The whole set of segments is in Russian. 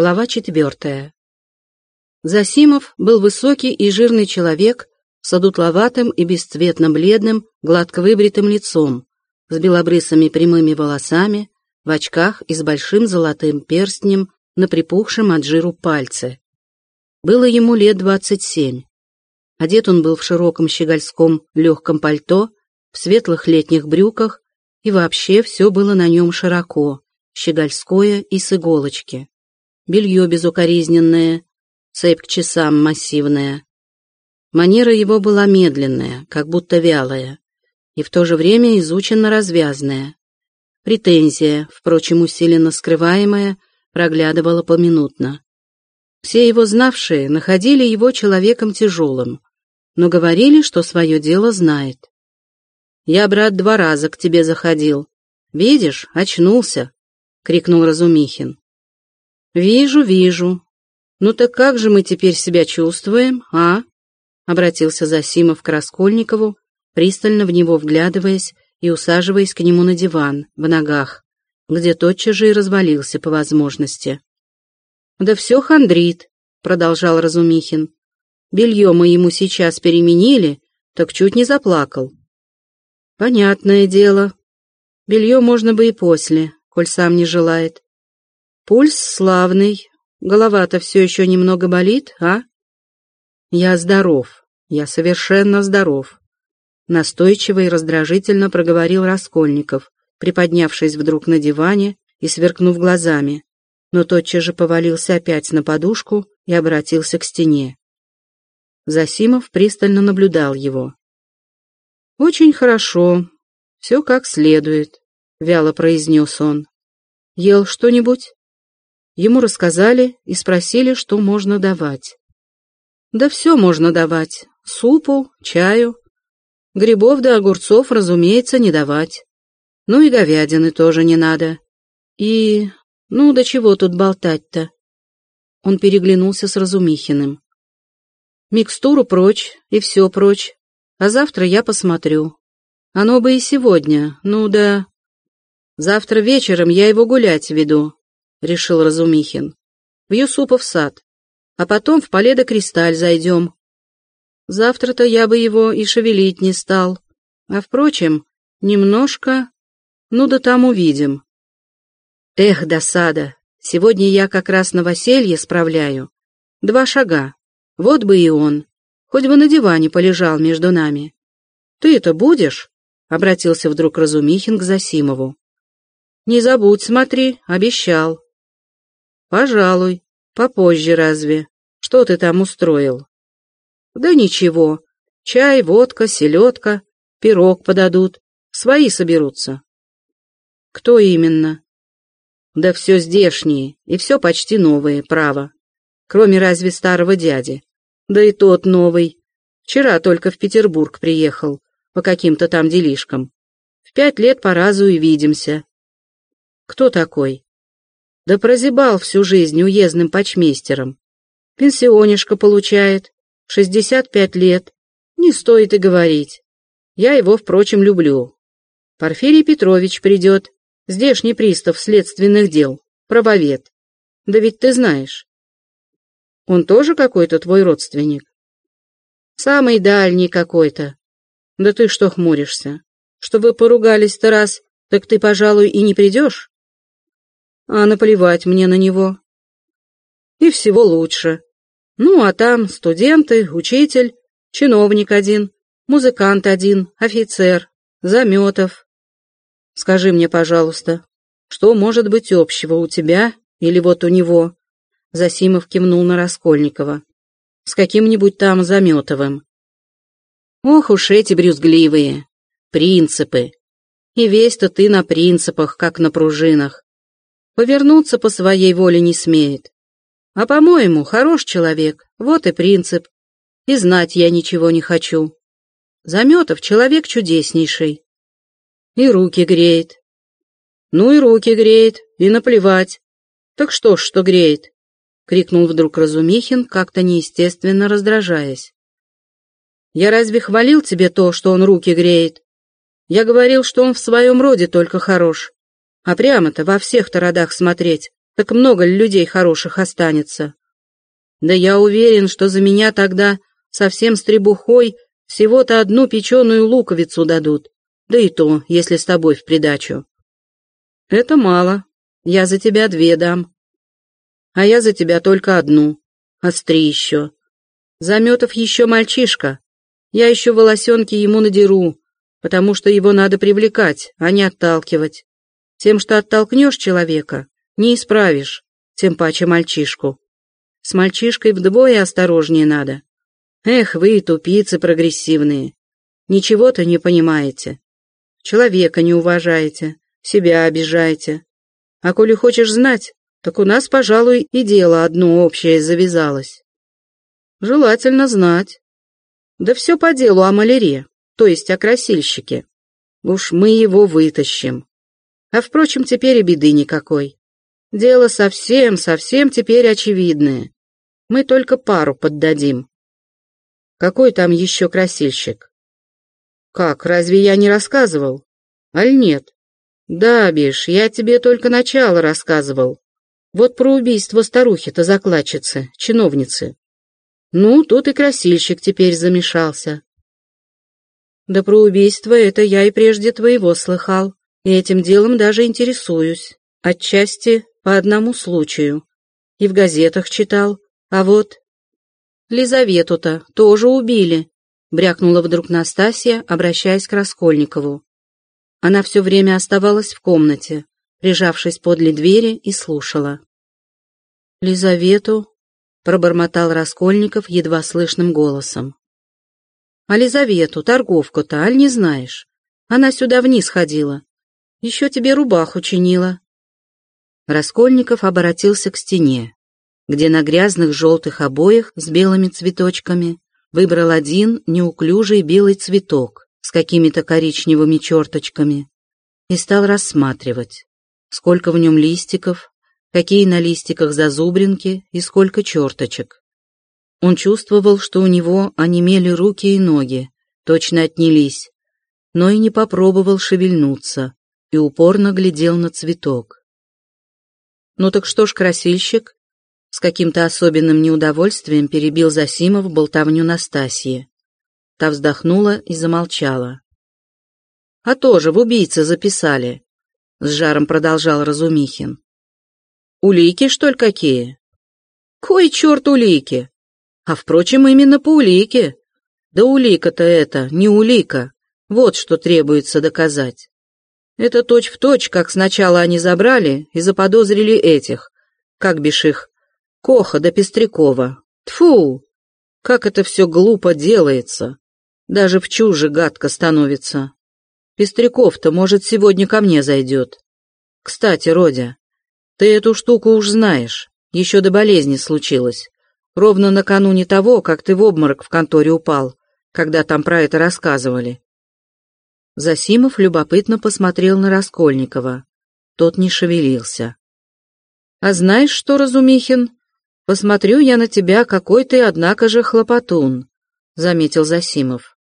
Глава четвертая. Засимов был высокий и жирный человек с одутловатым и бесцветно бледным, гладко выбритым лицом, с белобрысыми прямыми волосами, в очках и с большим золотым перстнем на припухшем от жиру пальце. Было ему лет двадцать семь. Одет он был в широком щегольском легком пальто, в светлых летних брюках, и вообще все было на нем широко, щегольское и с иголочки. Белье безукоризненное, цепь к часам массивная. Манера его была медленная, как будто вялая, и в то же время изученно развязная. Претензия, впрочем, усиленно скрываемая, проглядывала поминутно. Все его знавшие находили его человеком тяжелым, но говорили, что свое дело знает. «Я, брат, два раза к тебе заходил. Видишь, очнулся!» — крикнул Разумихин. «Вижу, вижу. Ну так как же мы теперь себя чувствуем, а?» — обратился Засимов к Раскольникову, пристально в него вглядываясь и усаживаясь к нему на диван, в ногах, где тотчас же и развалился по возможности. «Да все хандрит», — продолжал Разумихин. Белье мы ему сейчас переменили, так чуть не заплакал. Понятное дело. Белье можно бы и после, коль сам не желает. Пульс славный. Голова-то все еще немного болит, а? Я здоров. Я совершенно здоров. Настойчиво и раздражительно проговорил Раскольников, приподнявшись вдруг на диване и сверкнув глазами, но тотчас же повалился опять на подушку и обратился к стене. Засимов пристально наблюдал его. «Очень хорошо. Все как следует», — вяло произнес он. «Ел что-нибудь?» Ему рассказали и спросили, что можно давать. «Да все можно давать. Супу, чаю. Грибов да огурцов, разумеется, не давать. Ну и говядины тоже не надо. И... ну, до чего тут болтать-то?» Он переглянулся с Разумихиным. Микстуру прочь и все прочь. А завтра я посмотрю. Оно бы и сегодня, ну да... Завтра вечером я его гулять веду, — решил Разумихин. В Юсупов сад. А потом в Поле Кристаль зайдем. Завтра-то я бы его и шевелить не стал. А впрочем, немножко... Ну да там увидим. Эх, досада. Сегодня я как раз новоселье справляю. Два шага. Вот бы и он. Хоть бы на диване полежал между нами. Ты это будешь? Обратился вдруг Разумихин к Засимову. Не забудь, смотри, обещал. Пожалуй, попозже разве. Что ты там устроил? Да ничего. Чай, водка, селедка, пирог подадут. Свои соберутся. Кто именно? Да все здешние, и все почти новые, право. Кроме разве старого дяди. Да и тот новый. Вчера только в Петербург приехал, по каким-то там делишкам. В пять лет по разу и видимся. Кто такой? Да прозябал всю жизнь уездным почмейстером. Пенсионишко получает, шестьдесят пять лет. Не стоит и говорить. Я его, впрочем, люблю. Порфирий Петрович придет, здешний пристав следственных дел, правовед. Да ведь ты знаешь, он тоже какой-то твой родственник? Самый дальний какой-то. Да ты что хмуришься? Что вы поругались-то раз, так ты, пожалуй, и не придешь? А наплевать мне на него. И всего лучше. Ну, а там студенты, учитель, чиновник один, музыкант один, офицер, Заметов. Скажи мне, пожалуйста, что может быть общего у тебя или вот у него Засимов кивнул на Раскольникова. «С каким-нибудь там Заметовым». «Ох уж эти брюзгливые! Принципы! И весь-то ты на принципах, как на пружинах. Повернуться по своей воле не смеет. А, по-моему, хорош человек, вот и принцип. И знать я ничего не хочу. Заметов человек чудеснейший. И руки греет. Ну и руки греет, и наплевать. Так что ж, что греет? — крикнул вдруг Разумихин, как-то неестественно раздражаясь. «Я разве хвалил тебе то, что он руки греет? Я говорил, что он в своем роде только хорош. А прямо-то во всех-то родах смотреть, Так много ли людей хороших останется? Да я уверен, что за меня тогда совсем с требухой всего-то одну печеную луковицу дадут, да и то, если с тобой в придачу. Это мало, я за тебя две дам. А я за тебя только одну, остри еще. Заметов еще мальчишка, я еще волосенки ему надеру, потому что его надо привлекать, а не отталкивать. Тем, что оттолкнешь человека, не исправишь, тем паче мальчишку. С мальчишкой вдвое осторожнее надо. Эх, вы, тупицы прогрессивные, ничего-то не понимаете. Человека не уважаете, себя обижаете. А коли хочешь знать, так у нас, пожалуй, и дело одно общее завязалось. Желательно знать. Да все по делу о маляре, то есть о красильщике. Уж мы его вытащим. А, впрочем, теперь и беды никакой. Дело совсем, совсем теперь очевидное. Мы только пару поддадим. Какой там еще красильщик? Как, разве я не рассказывал? Аль нет? Да, Биш, я тебе только начало рассказывал. Вот про убийство старухи-то закладчицы, чиновницы. Ну, тут и красильщик теперь замешался. Да про убийство это я и прежде твоего слыхал, и этим делом даже интересуюсь. Отчасти по одному случаю. И в газетах читал, а вот Лизавету-то тоже убили, брякнула вдруг Настасья, обращаясь к Раскольникову. Она все время оставалась в комнате, прижавшись подле двери и слушала. «Лизавету?» — пробормотал Раскольников едва слышным голосом. «А Лизавету, торговку-то, аль не знаешь? Она сюда вниз ходила. Еще тебе рубаху чинила». Раскольников обратился к стене где на грязных желтых обоях с белыми цветочками выбрал один неуклюжий белый цветок с какими-то коричневыми черточками и стал рассматривать, сколько в нем листиков, какие на листиках зазубринки и сколько черточек. Он чувствовал, что у него онемели руки и ноги, точно отнялись, но и не попробовал шевельнуться и упорно глядел на цветок. «Ну так что ж, красильщик?» С каким-то особенным неудовольствием перебил Засимов болтовню Настасьи. Та вздохнула и замолчала. «А тоже в убийце записали», — с жаром продолжал Разумихин. «Улики, что ли, какие?» «Кой черт улики? А, впрочем, именно по улике. Да улика-то это, не улика. Вот что требуется доказать. Это точь-в-точь, точь, как сначала они забрали и заподозрили этих, как бишь их, Коха да Пестрякова. Тфу! Как это все глупо делается. Даже в чуже гадко становится. Пестряков-то, может, сегодня ко мне зайдет. Кстати, Родя, ты эту штуку уж знаешь. Еще до болезни случилось. Ровно накануне того, как ты в обморок в конторе упал, когда там про это рассказывали. Засимов любопытно посмотрел на Раскольникова. Тот не шевелился. «А знаешь что, Разумихин, «Посмотрю я на тебя, какой ты, однако же, хлопотун», — заметил Засимов.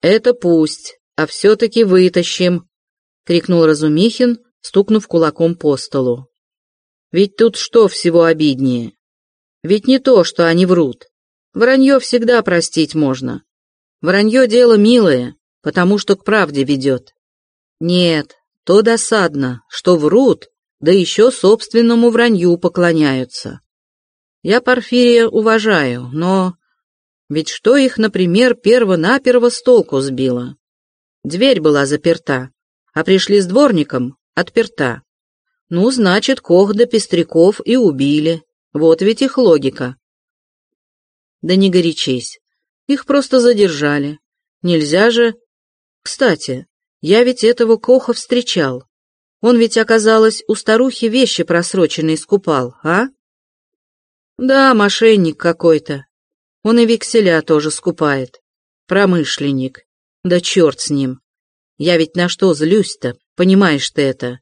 «Это пусть, а все-таки вытащим», — крикнул Разумихин, стукнув кулаком по столу. «Ведь тут что всего обиднее? Ведь не то, что они врут. Вранье всегда простить можно. Вранье дело милое, потому что к правде ведет. Нет, то досадно, что врут, да еще собственному вранью поклоняются. Я Порфирия уважаю, но... Ведь что их, например, перво-наперво с толку сбило? Дверь была заперта, а пришли с дворником — отперта. Ну, значит, Кох да Пестряков и убили. Вот ведь их логика. Да не горячись. Их просто задержали. Нельзя же... Кстати, я ведь этого Коха встречал. Он ведь, оказалось, у старухи вещи просроченные скупал, а? Да, мошенник какой-то. Он и векселя тоже скупает. Промышленник. Да черт с ним. Я ведь на что злюсь-то, понимаешь ты это?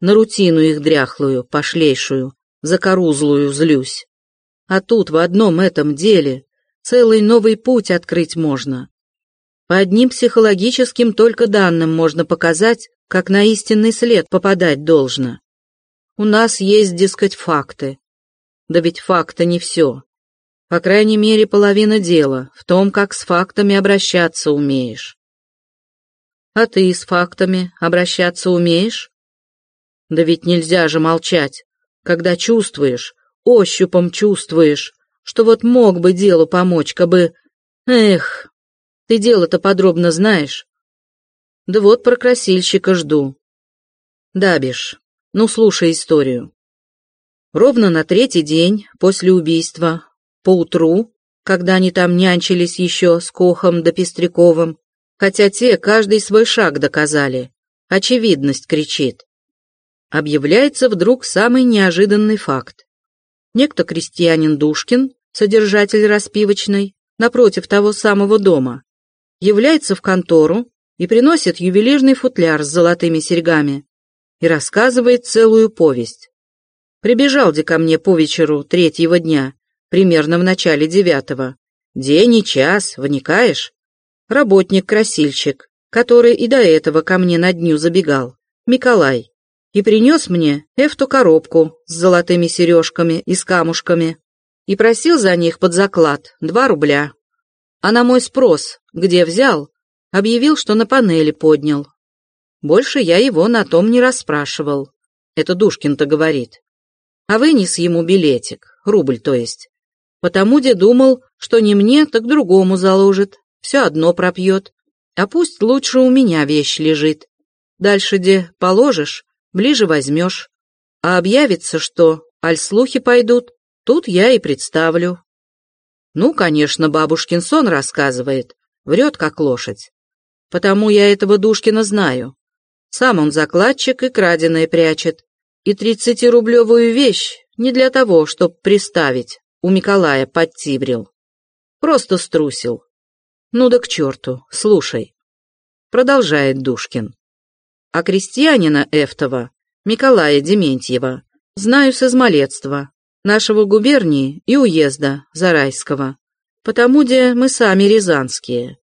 На рутину их дряхлую, пошлейшую, закорузлую злюсь. А тут в одном этом деле целый новый путь открыть можно. По одним психологическим только данным можно показать, как на истинный след попадать должно. У нас есть, дескать, факты. Да ведь факты не все. По крайней мере, половина дела в том, как с фактами обращаться умеешь. А ты с фактами обращаться умеешь? Да ведь нельзя же молчать, когда чувствуешь, ощупом чувствуешь, что вот мог бы делу помочь, кабы... Эх, ты дело-то подробно знаешь. Да вот про красильщика жду. Дабиш, ну слушай историю. Ровно на третий день после убийства, поутру, когда они там нянчились еще с Кохом да Пестряковым, хотя те каждый свой шаг доказали, очевидность кричит. Объявляется вдруг самый неожиданный факт. Некто крестьянин Душкин, содержатель распивочной, напротив того самого дома, является в контору и приносит ювелирный футляр с золотыми серьгами и рассказывает целую повесть. Прибежал де ко мне по вечеру третьего дня, примерно в начале девятого. День и час, вникаешь? Работник-красильщик, который и до этого ко мне на дню забегал, Миколай и принес мне эту коробку с золотыми сережками и с камушками и просил за них под заклад два рубля. А на мой спрос, где взял, объявил, что на панели поднял. Больше я его на том не расспрашивал. Это Душкин-то говорит. А вынес ему билетик, рубль то есть. Потому где думал, что не мне, так другому заложит, все одно пропьет. А пусть лучше у меня вещь лежит. Дальше где положишь, ближе возьмешь. А объявится, что, аль слухи пойдут, тут я и представлю. Ну, конечно, бабушкин сон рассказывает, врет как лошадь. Потому я этого Душкина знаю. Сам он закладчик и краденое прячет. И тридцатирублевую вещь не для того, чтоб приставить, у Миколая подтибрил. Просто струсил. Ну да к черту, слушай. Продолжает Душкин. А крестьянина Эфтова, Миколая Дементьева, знаю с измалетства, нашего губернии и уезда Зарайского, потому где мы сами рязанские.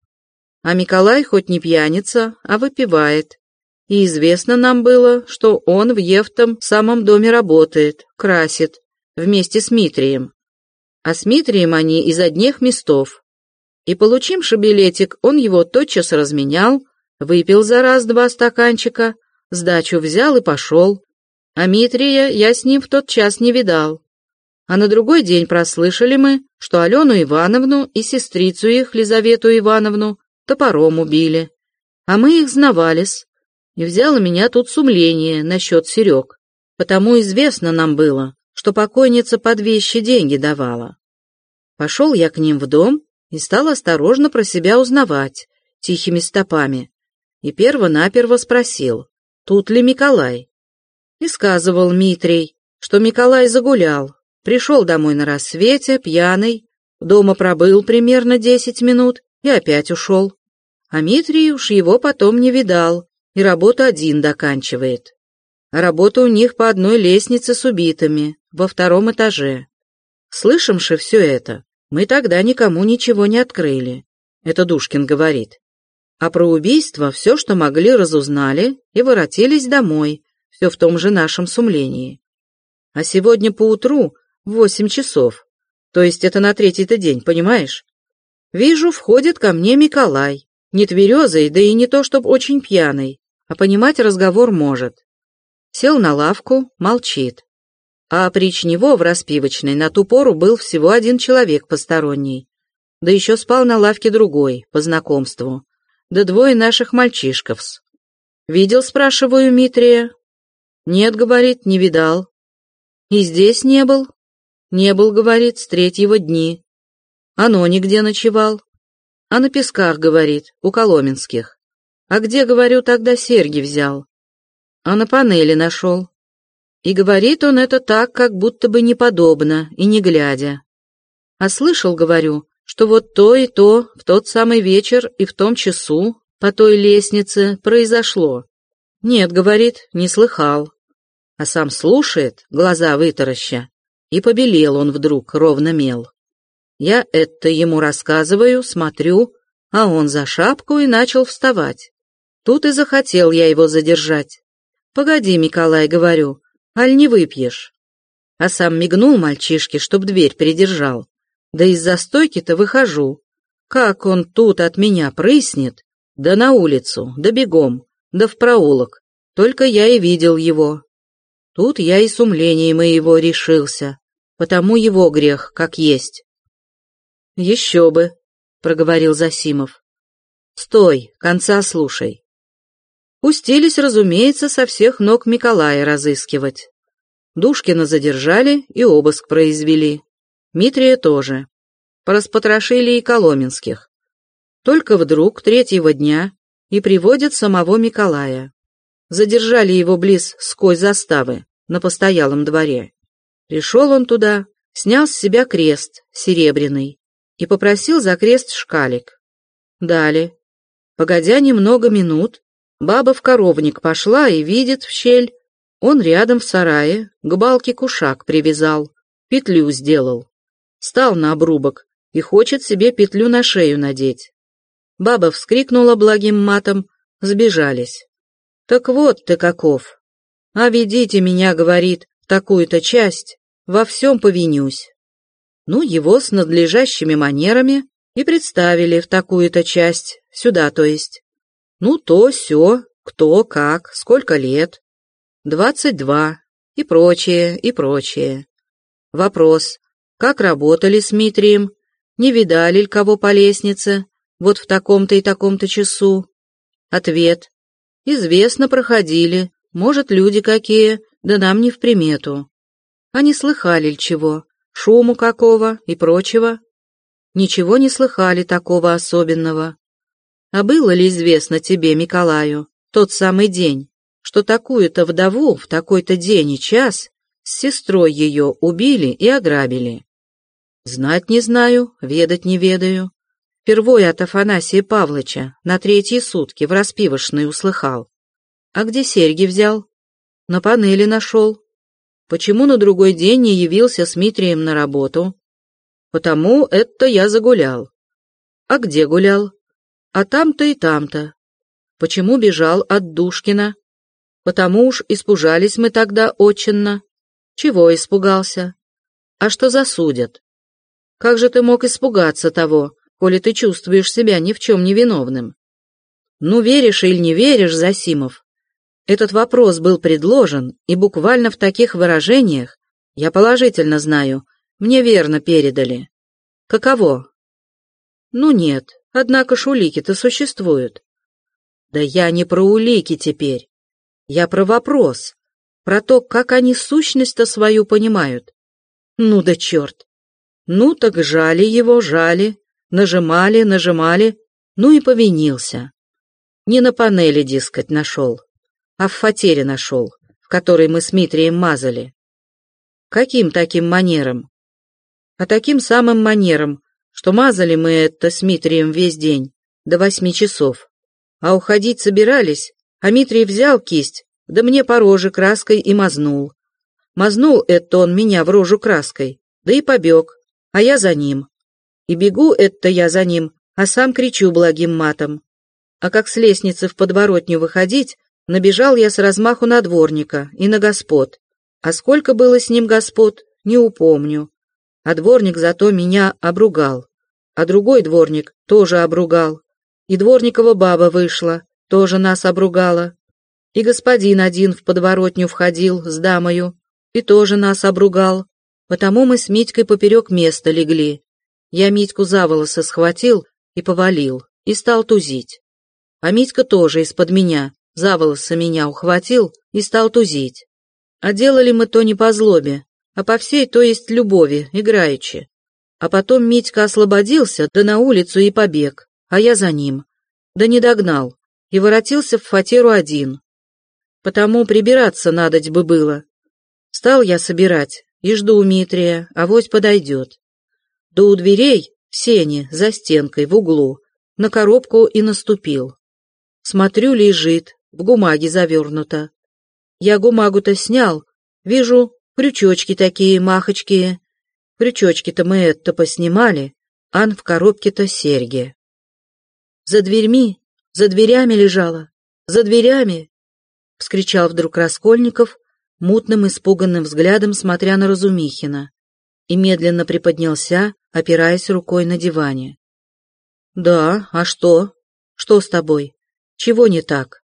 А Миколай хоть не пьяница, а выпивает. И известно нам было, что он в Евтом самом доме работает, красит, вместе с Митрием. А с Митрием они из одних местов. И получивши билетик, он его тотчас разменял, Выпил за раз два стаканчика, сдачу взял и пошел. А Митрия я с ним в тот час не видал. А на другой день прослышали мы, что Алену Ивановну и сестрицу их, Лизавету Ивановну, топором убили. А мы их знавались. И взяло меня тут сумление насчет Серег. Потому известно нам было, что покойница под вещи деньги давала. Пошел я к ним в дом и стал осторожно про себя узнавать, тихими стопами, и перво-наперво спросил, тут ли Миколай. И сказывал Митрий, что Миколай загулял, пришел домой на рассвете, пьяный, дома пробыл примерно десять минут и опять ушел. А Митрий уж его потом не видал, и работу один доканчивает. Работа у них по одной лестнице с убитыми, во втором этаже. Слышимши все это, мы тогда никому ничего не открыли. Это Душкин говорит. А про убийство все, что могли, разузнали и воротились домой, все в том же нашем сумлении. А сегодня поутру, восемь часов, то есть это на третий-то день, понимаешь? Вижу, входит ко мне Миколай, не тверезый, да и не то, чтоб очень пьяный, а понимать разговор может. Сел на лавку, молчит. А прич него в распивочной на ту пору был всего один человек посторонний. Да еще спал на лавке другой, по знакомству да двое наших мальчишковс. Видел, спрашиваю, Митрия? Нет, говорит, не видал. И здесь не был? Не был, говорит, с третьего дни. Оно нигде ночевал. А на песках, говорит, у Коломенских. А где, говорю, тогда серьги взял? А на панели нашел. И говорит он это так, как будто бы неподобно и не глядя. А слышал, говорю, что вот то и то в тот самый вечер и в том часу по той лестнице произошло. Нет, говорит, не слыхал. А сам слушает, глаза вытараща, и побелел он вдруг, ровно мел. Я это ему рассказываю, смотрю, а он за шапку и начал вставать. Тут и захотел я его задержать. «Погоди, Николай, — говорю, Аль не выпьешь? А сам мигнул мальчишке, чтоб дверь передержал. Да из-за стойки-то выхожу. Как он тут от меня прыснет? Да на улицу, да бегом, да в проулок. Только я и видел его. Тут я и с умлением моего решился, потому его грех как есть. «Еще бы», — проговорил Засимов. «Стой, конца слушай». Пустились, разумеется, со всех ног Миколая разыскивать. Душкина задержали и обыск произвели. Митрия тоже. Пораспотрошили и Коломенских. Только вдруг третьего дня и приводят самого Миколая. Задержали его близ ской заставы, на постоялом дворе. Пришел он туда, снял с себя крест серебряный и попросил за крест шкалик. Дали. Погодя немного минут, баба в коровник пошла и видит в щель, он рядом в сарае к балке кушак привязал, петлю сделал. Стал на обрубок и хочет себе петлю на шею надеть. Баба вскрикнула благим матом, сбежались. «Так вот ты каков! А ведите меня, — говорит, — такую-то часть, во всем повинюсь». Ну, его с надлежащими манерами и представили в такую-то часть, сюда то есть. Ну, то, сё, кто, как, сколько лет двадцать два и прочее, и прочее. Вопрос, как работали с Митрием, не видали ли кого по лестнице, вот в таком-то и таком-то часу? Ответ, известно, проходили, может, люди какие, да нам не в примету. Не слыхали ли чего, шуму какого и прочего? Ничего не слыхали такого особенного. А было ли известно тебе, Миколаю, тот самый день, что такую-то вдову в такой-то день и час с сестрой ее убили и ограбили. Знать не знаю, ведать не ведаю. Впервой от Афанасия Павловича на третьи сутки в распивошной услыхал. А где серьги взял? На панели нашел. Почему на другой день не явился с Митрием на работу? Потому это я загулял. А где гулял? А там-то и там-то. Почему бежал от Душкина? Потому уж испужались мы тогда очинно. Чего испугался? А что засудят? Как же ты мог испугаться того, коли ты чувствуешь себя ни в чем не виновным? Ну, веришь или не веришь, Засимов? Этот вопрос был предложен, и буквально в таких выражениях, я положительно знаю, мне верно передали. Каково? Ну нет, однако ж улики-то существуют. Да я не про улики теперь. Я про вопрос, про то, как они сущность-то свою понимают. Ну да черт! Ну так жали его, жали, нажимали, нажимали, ну и повинился. Не на панели, дескать, нашел, а в фатере нашел, в которой мы с Митрием мазали. Каким таким манером? А таким самым манером, что мазали мы это с Митрием весь день, до восьми часов. А уходить собирались, а Митрий взял кисть, да мне по роже краской и мазнул. Мазнул это он меня в рожу краской, да и побег, а я за ним. И бегу это я за ним, а сам кричу благим матом. А как с лестницы в подворотню выходить, набежал я с размаху на дворника и на господ. А сколько было с ним господ, не упомню. А дворник зато меня обругал. А другой дворник тоже обругал. И дворникова баба вышла, тоже нас обругала. И господин один в подворотню входил с дамою и тоже нас обругал. Потому мы с Митькой поперек места легли. Я Митьку за волосы схватил и повалил, и стал тузить. А Митька тоже из-под меня, за волосы меня ухватил и стал тузить. А делали мы то не по злобе, а по всей, то есть любови, играючи. А потом Митька освободился, да на улицу и побег, а я за ним. Да не догнал, и воротился в фатеру один. Потому прибираться надоть бы было. Стал я собирать и жду Митрия, авось подойдет. Да у дверей, в сене, за стенкой, в углу, на коробку и наступил. Смотрю, лежит, в бумаге завернуто. Я бумагу-то снял, вижу, крючочки такие махочки. Крючочки-то мы это поснимали, ан в коробке-то серьги. За дверьми за дверями лежала, за дверями!» — вскричал вдруг Раскольников, мутным испуганным взглядом смотря на Разумихина, и медленно приподнялся, опираясь рукой на диване. «Да, а что? Что с тобой? Чего не так?»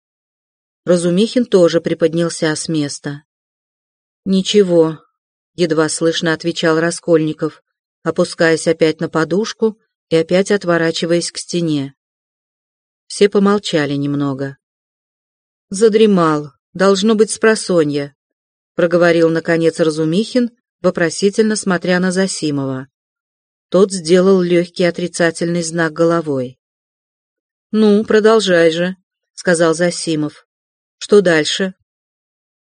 Разумихин тоже приподнялся с места. «Ничего», — едва слышно отвечал Раскольников, опускаясь опять на подушку и опять отворачиваясь к стене. Все помолчали немного. «Задремал, должно быть спросонья», — проговорил, наконец, Разумихин, вопросительно смотря на Засимова. Тот сделал легкий отрицательный знак головой. «Ну, продолжай же», — сказал Засимов. «Что дальше?»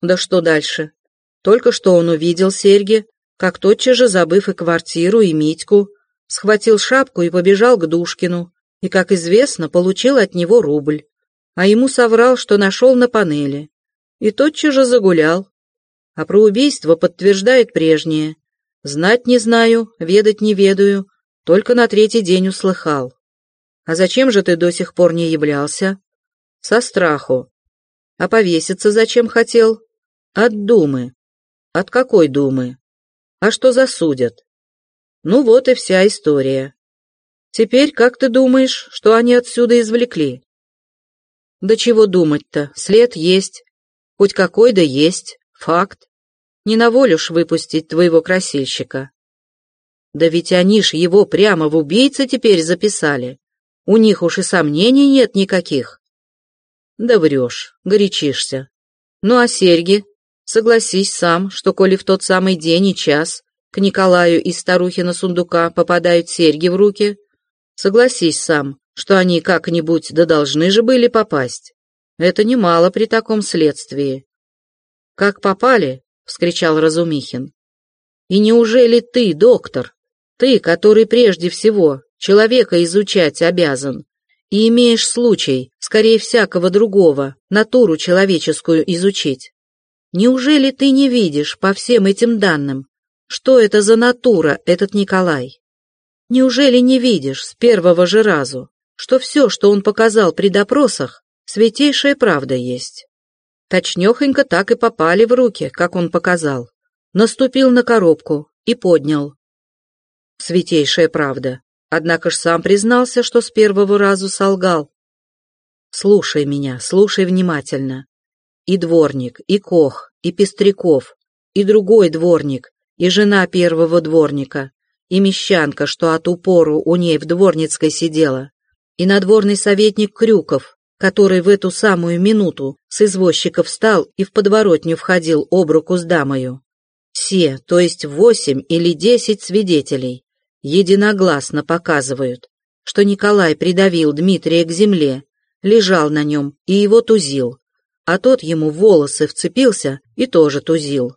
«Да что дальше? Только что он увидел серьги, как тотчас же, забыв и квартиру, и Митьку, схватил шапку и побежал к Душкину, и, как известно, получил от него рубль, а ему соврал, что нашел на панели, и тотчас же загулял. А про убийство подтверждает прежнее. Знать не знаю, ведать не ведаю, только на третий день услыхал. А зачем же ты до сих пор не являлся? Со страху. А повеситься зачем хотел? От думы. От какой думы? А что засудят? Ну вот и вся история. Теперь как ты думаешь, что они отсюда извлекли? Да чего думать-то, след есть. Хоть какой да есть, факт. Не на волю ж выпустить твоего красильщика. Да ведь они ж его прямо в убийцы теперь записали. У них уж и сомнений нет никаких. Да врешь, горячишься. Ну а серьги? Согласись сам, что коли в тот самый день и час к Николаю из старухина сундука попадают серьги в руки, согласись сам, что они как-нибудь да должны же были попасть. Это немало при таком следствии. «Как попали?» — вскричал Разумихин. «И неужели ты, доктор, ты, который прежде всего человека изучать обязан, и имеешь случай, скорее всякого другого, натуру человеческую изучить, Неужели ты не видишь по всем этим данным, что это за натура этот Николай? Неужели не видишь с первого же разу, что все, что он показал при допросах, святейшая правда есть? Точнехонько так и попали в руки, как он показал. Наступил на коробку и поднял. Святейшая правда. Однако ж сам признался, что с первого разу солгал. Слушай меня, слушай внимательно. И дворник, и кох, и Пестряков, и другой дворник, и жена первого дворника, и мещанка, что от упору у ней в дворницкой сидела, и надворный советник Крюков, который в эту самую минуту с извозчика встал и в подворотню входил об руку с дамою. Все, то есть восемь или десять свидетелей, единогласно показывают, что Николай придавил Дмитрия к земле, лежал на нем и его тузил, а тот ему волосы вцепился и тоже тузил.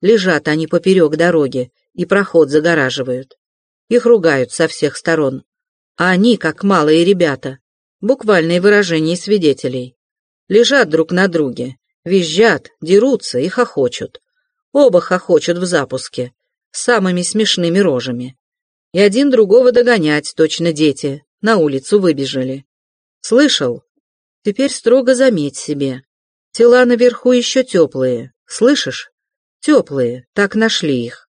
Лежат они поперек дороги и проход загораживают. Их ругают со всех сторон. А они, как малые ребята, буквальные выражения свидетелей. Лежат друг на друге, визжат, дерутся и хохочут. Оба хохочут в запуске, самыми смешными рожами. И один другого догонять, точно дети, на улицу выбежали. Слышал? Теперь строго заметь себе. Тела наверху еще теплые, слышишь? Теплые, так нашли их.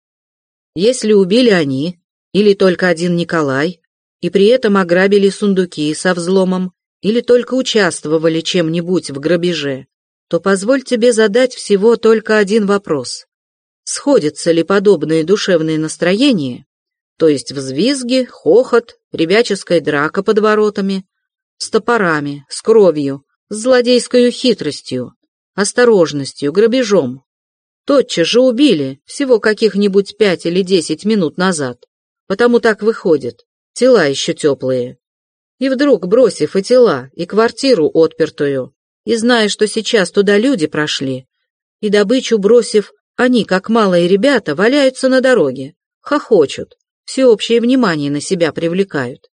Если убили они, или только один Николай, и при этом ограбили сундуки со взломом, или только участвовали чем-нибудь в грабеже, то позволь тебе задать всего только один вопрос. Сходятся ли подобные душевные настроения, то есть взвизги, хохот, ребяческая драка под воротами, с топорами, с кровью, с злодейской хитростью, осторожностью, грабежом. Тотчас же убили, всего каких-нибудь пять или десять минут назад. Потому так выходит, тела еще теплые. И вдруг, бросив и тела, и квартиру отпертую, и зная, что сейчас туда люди прошли, и добычу бросив, они, как малые ребята, валяются на дороге, хохочут, всеобщее внимание на себя привлекают.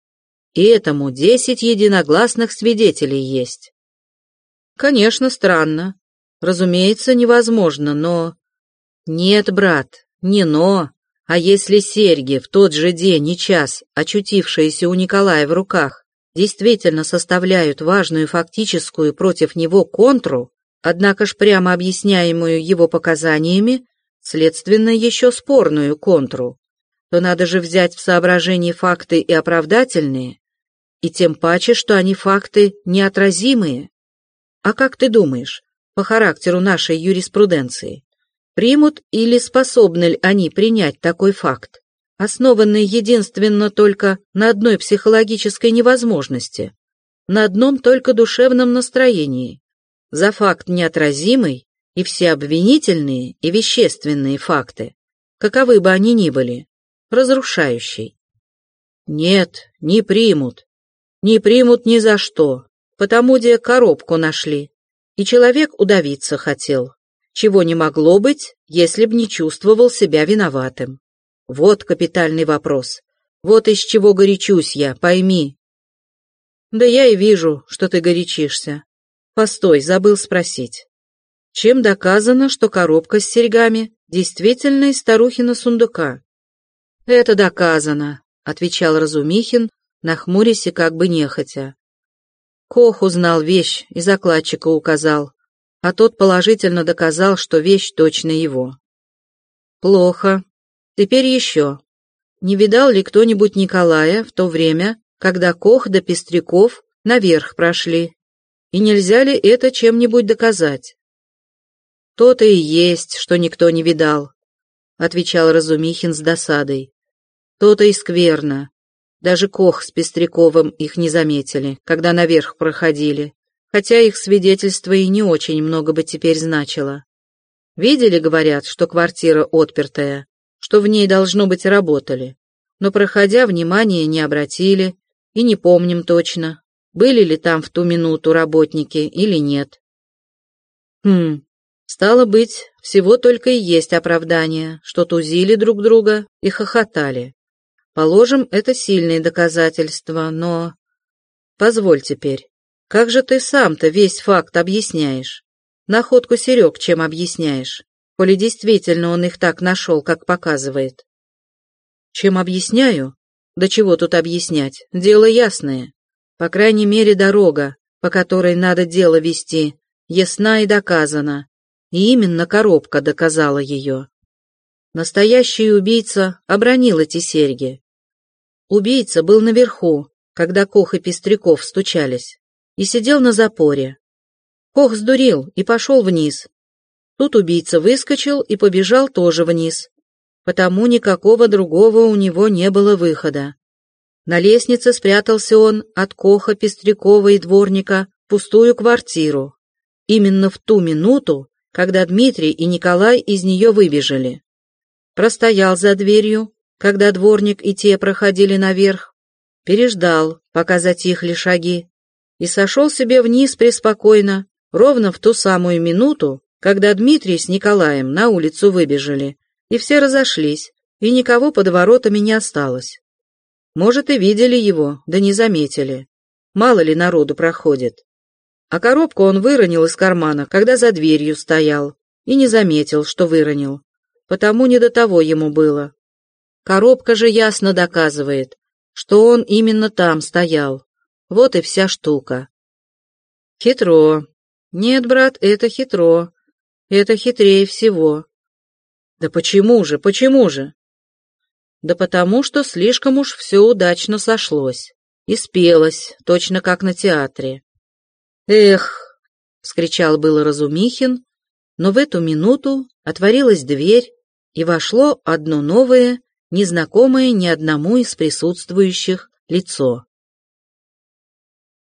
И этому десять единогласных свидетелей есть. Конечно, странно. Разумеется, невозможно, но... Нет, брат, не но. А если серьги в тот же день и час, очутившиеся у Николая в руках, действительно составляют важную фактическую против него контру, однако ж прямо объясняемую его показаниями, следственно еще спорную контру, то надо же взять в соображение факты и оправдательные, и тем паче, что они факты неотразимые. А как ты думаешь, по характеру нашей юриспруденции, примут или способны ли они принять такой факт, основанный единственно только на одной психологической невозможности, на одном только душевном настроении, за факт неотразимый и все обвинительные и вещественные факты, каковы бы они ни были, разрушающий. Нет, не примут, не примут ни за что, потому где коробку нашли, и человек удавиться хотел, чего не могло быть, если б не чувствовал себя виноватым. Вот капитальный вопрос. Вот из чего горячусь я, пойми. Да я и вижу, что ты горячишься. Постой, забыл спросить. Чем доказано, что коробка с серьгами действительно из старухина сундука? Это доказано, отвечал Разумихин, нахмурясь и как бы нехотя. Кох узнал вещь и закладчика указал, а тот положительно доказал, что вещь точно его. Плохо. Теперь еще. Не видал ли кто-нибудь Николая в то время, когда Кох до Пестряков наверх прошли? И нельзя ли это чем-нибудь доказать? То-то и есть, что никто не видал, отвечал Разумихин с досадой. То-то и скверно. Даже Кох с Пестряковым их не заметили, когда наверх проходили, хотя их свидетельство и не очень много бы теперь значило. Видели, говорят, что квартира отпертая, что в ней, должно быть, работали, но, проходя, внимания не обратили, и не помним точно, были ли там в ту минуту работники или нет. Хм, стало быть, всего только и есть оправдание, что тузили друг друга и хохотали. Положим, это сильные доказательства, но... Позволь теперь, как же ты сам-то весь факт объясняешь? Находку Серег чем объясняешь, коли действительно он их так нашел, как показывает? Чем объясняю? Да чего тут объяснять, дело ясное. По крайней мере, дорога, по которой надо дело вести, ясна и доказана, и именно коробка доказала ее. Настоящий убийца обронил эти серьги, Убийца был наверху, когда Кох и Пестряков стучались, и сидел на запоре. Кох сдурил и пошел вниз. Тут убийца выскочил и побежал тоже вниз, потому никакого другого у него не было выхода. На лестнице спрятался он от Коха, Пестрякова и дворника в пустую квартиру, именно в ту минуту, когда Дмитрий и Николай из нее выбежали. Простоял за дверью, когда дворник и те проходили наверх, переждал, пока затихли шаги, и сошел себе вниз преспокойно, ровно в ту самую минуту, когда Дмитрий с Николаем на улицу выбежали, и все разошлись, и никого под воротами не осталось. Может, и видели его, да не заметили. Мало ли народу проходит. А коробку он выронил из кармана, когда за дверью стоял, и не заметил, что выронил. Потому не до того ему было. Коробка же ясно доказывает, что он именно там стоял. Вот и вся штука. Хитро. Нет, брат, это хитро. Это хитрее всего. Да почему же, почему же? Да потому что слишком уж все удачно сошлось. И спелось, точно как на театре. Эх, — вскричал было Разумихин, но в эту минуту отворилась дверь, и вошло одно новое, незнакомое ни одному из присутствующих лицо.